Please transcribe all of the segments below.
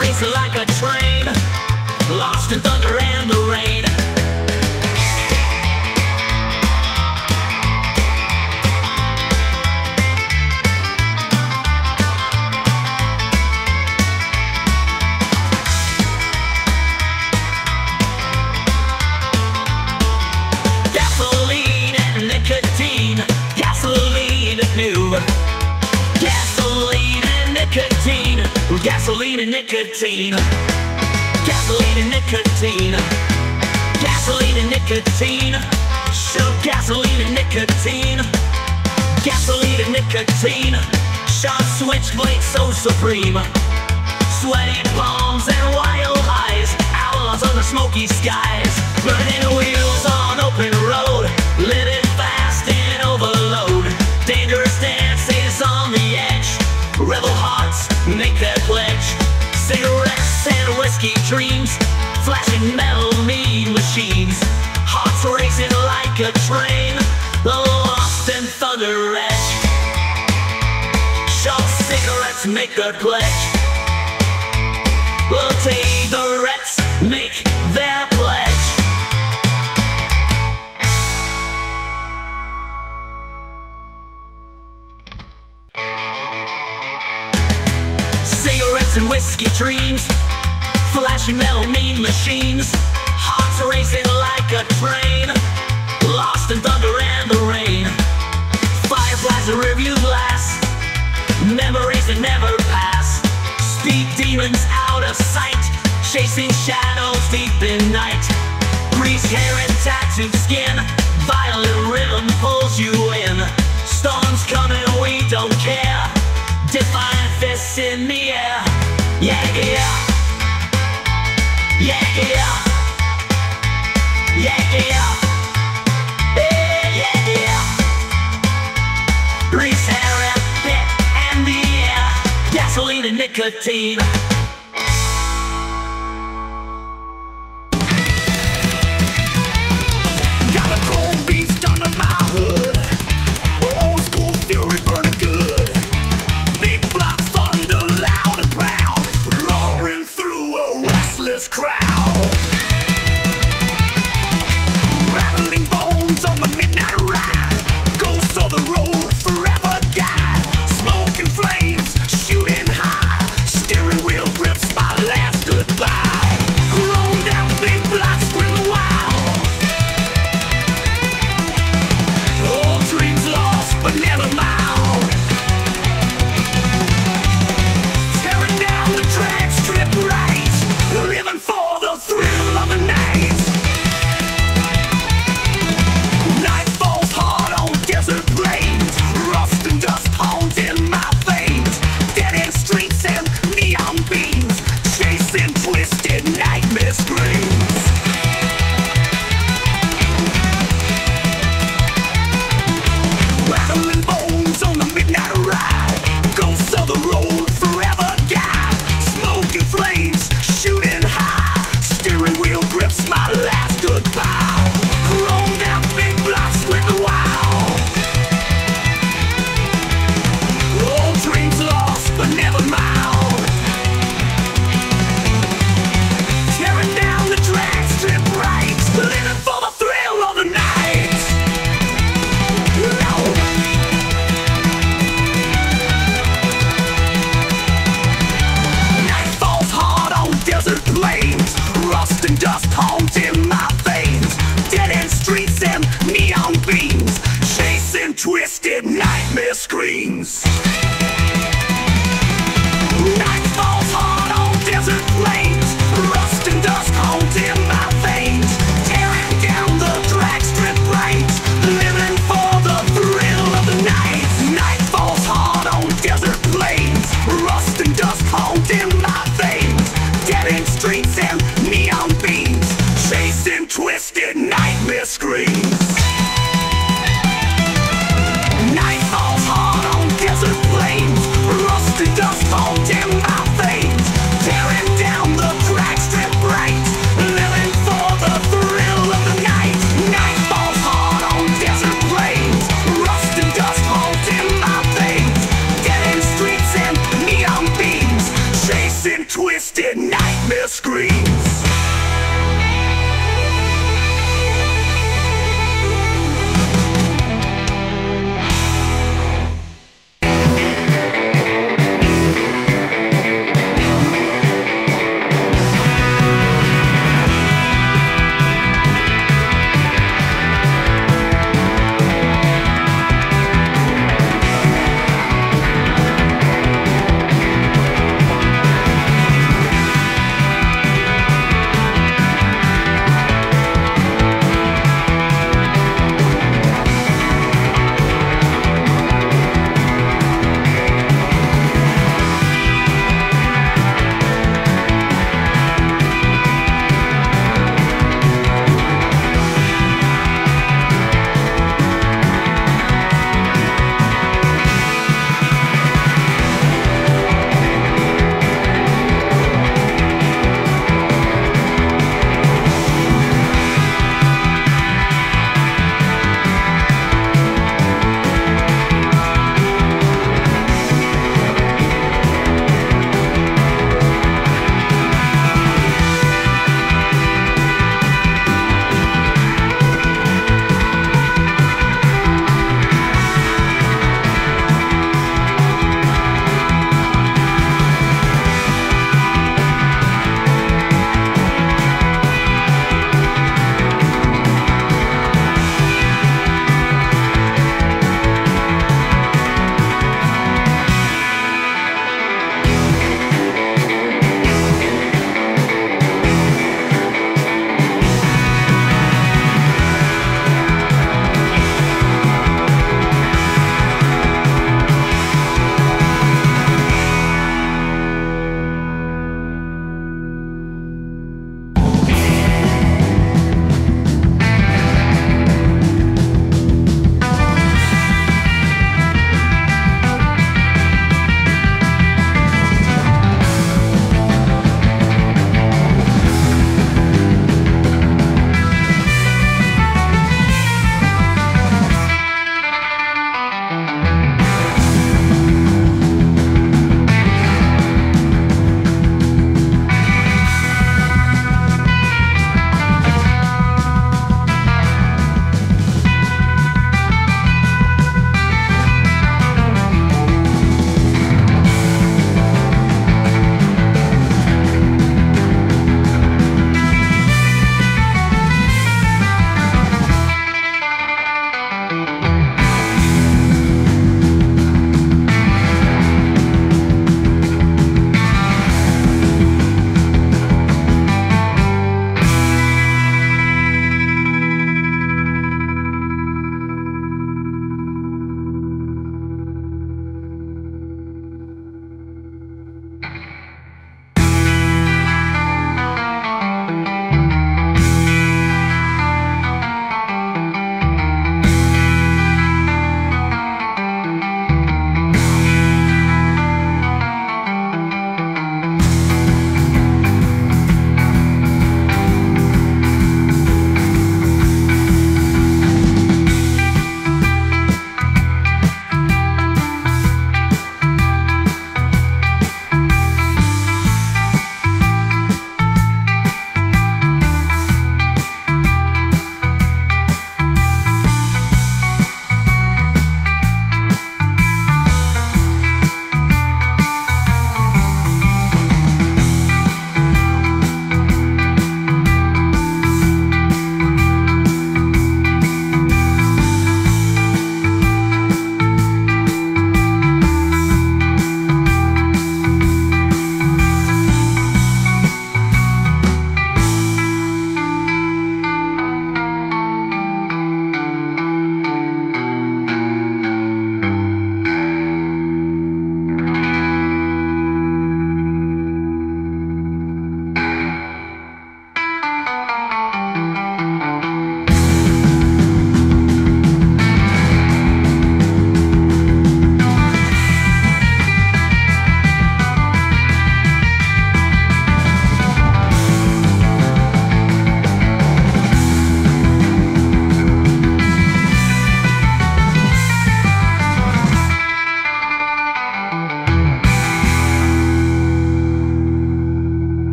race like a train. seen train, the lost and thunder edge. Short cigarettes make a pledge. We'll take the rats, make their pledge. Cigarettes and whiskey dreams, flashing metal mean machines. night. Grease hair and tattooed skin, violent rhythm pulls you in. Storms coming, we don't care. Defiant fists in the air. Yeah, yeah. Yeah, yeah. Yeah, yeah. Hair and pit and the air. Gasoline and nicotine.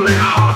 Lonely heart